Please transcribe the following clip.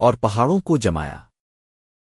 اور پہاڑوں کو جمایا۔